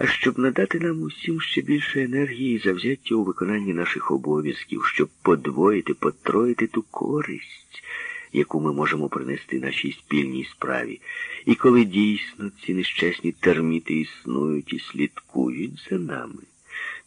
а щоб надати нам усім ще більше енергії і завзяття у виконанні наших обов'язків, щоб подвоїти, потроїти ту користь, яку ми можемо принести нашій спільній справі. І коли дійсно ці нещасні терміти існують і слідкують за нами,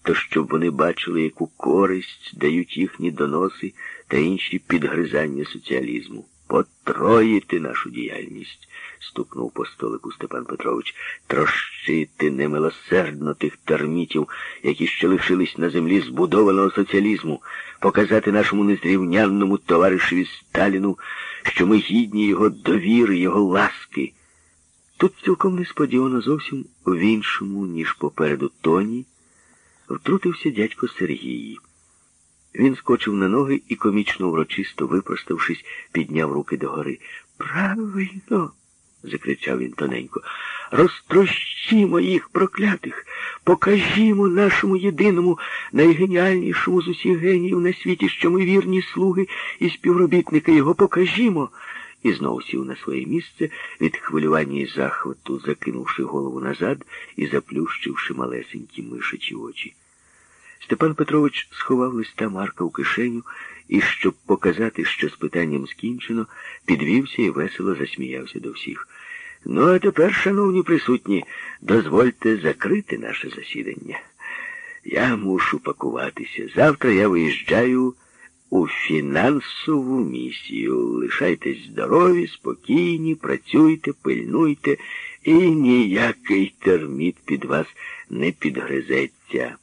то щоб вони бачили, яку користь дають їхні доноси та інші підгризання соціалізму. Потроїти нашу діяльність, стукнув по столику Степан Петрович, трощити немилосердно тих термітів, які ще лишились на землі збудованого соціалізму, показати нашому незрівнянному товаришеві Сталіну, що ми гідні його довіри, його ласки. Тут цілком несподівано зовсім в іншому, ніж попереду тоні, втрутився дядько Сергій. Він скочив на ноги і, комічно урочисто випроставшись, підняв руки догори. Правильно, закричав він тоненько. Розтрощімо їх проклятих, покажімо нашому єдиному, найгеніальнішому з усіх геніїв на світі, що ми вірні слуги і співробітники його покажімо. І знову сів на своє місце від хвилювання і захвату, закинувши голову назад і заплющивши малесенькі мишачі очі. Степан Петрович сховав листа Марка в кишеню і, щоб показати, що з питанням скінчено, підвівся і весело засміявся до всіх. Ну, а тепер, шановні присутні, дозвольте закрити наше засідання. Я мушу пакуватися. Завтра я виїжджаю у фінансову місію. Лишайтесь здорові, спокійні, працюйте, пильнуйте, і ніякий терміт під вас не підгризеться.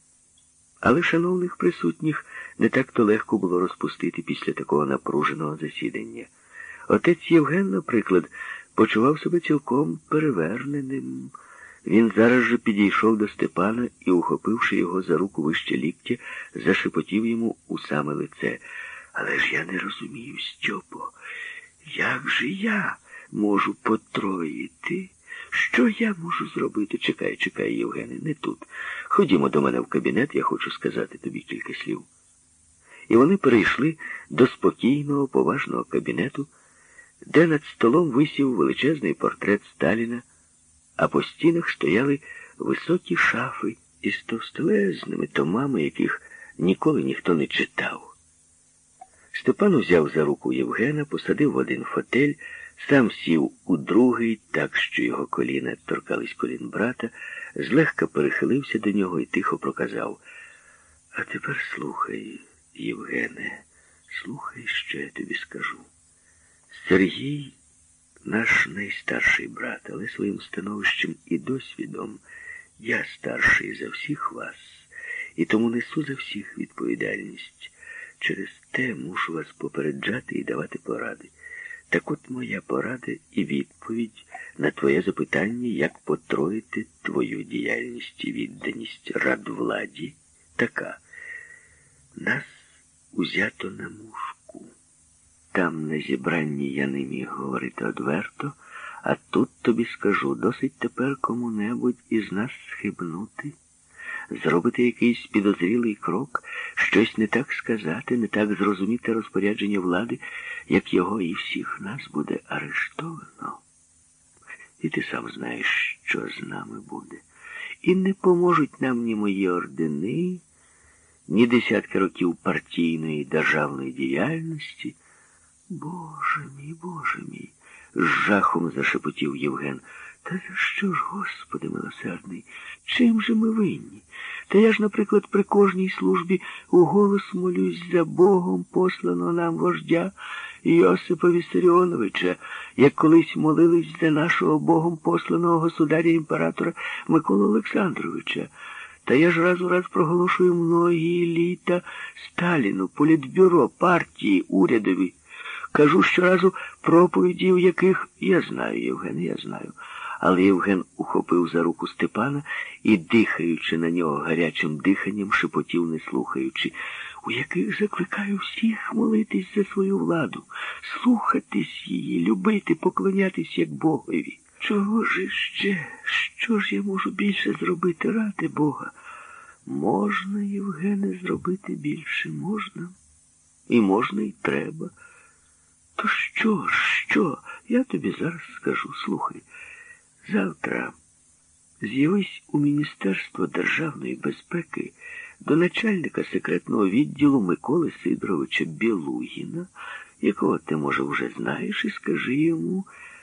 Але шановних присутніх не так-то легко було розпустити після такого напруженого засідання. Отець Євген, наприклад, почував себе цілком переверненим. Він зараз же підійшов до Степана і, ухопивши його за руку вище ліктя, зашепотів йому у саме лице. Але ж я не розумію, Стьопо, як же я можу потроїти? Що я можу зробити? Чекай, чекай, Євгене, не тут. Ходімо до мене в кабінет, я хочу сказати тобі кілька слів. І вони перейшли до спокійного, поважного кабінету, де над столом висів величезний портрет Сталіна, а по стінах стояли високі шафи із товстелезними томами, яких ніколи ніхто не читав. Степан узяв за руку Євгена, посадив в один фотель, сам сів у другий, так що його коліна торкались колін брата, злегка перехилився до нього і тихо проказав. А тепер слухай, Євгене, слухай, що я тобі скажу. Сергій наш найстарший брат, але своїм становищем і досвідом я старший за всіх вас, і тому несу за всіх відповідальність. Через те мушу вас попереджати і давати поради. Так от моя порада і відповідь на твоє запитання, як потроїти твою діяльність і відданість радвладі, така. Нас узято на мушку. Там на зібранні я не міг говорити одверто, а тут тобі скажу, досить тепер кому-небудь із нас схибнути, зробити якийсь підозрілий крок, щось не так сказати, не так зрозуміти розпорядження влади, як його і всіх нас буде арештовано. І ти сам знаєш, що з нами буде. І не поможуть нам ні мої ордени, ні десятки років партійної державної діяльності. Боже мій, Боже мій, з жахом зашепотів Євген. Та що ж, Господи милосердний, чим же ми винні? Та я ж, наприклад, при кожній службі у голос молюсь за Богом посланого нам вождя Йосипа Вісаріоновича, як колись молились за нашого Богом посланого государя імператора Микола Олександровича. Та я ж раз у раз проголошую многі літа Сталіну, політбюро, партії, урядові. Кажу щоразу проповідів, яких я знаю, Євген, я знаю. Але Євген ухопив за руку Степана і, дихаючи на нього гарячим диханням, шепотів, не слухаючи, у яких закликаю всіх молитись за свою владу, слухатись її, любити, поклонятись як Богові. Чого ж іще? Що ж я можу більше зробити ради Бога? Можна, Євгене, зробити більше можна. І можна, і треба. То що що? Я тобі зараз скажу, слухай. Завтра З'явись у Міністерство державної безпеки до начальника секретного відділу Миколи Сидоровича Білугіна, якого ти, може, вже знаєш, і скажи йому,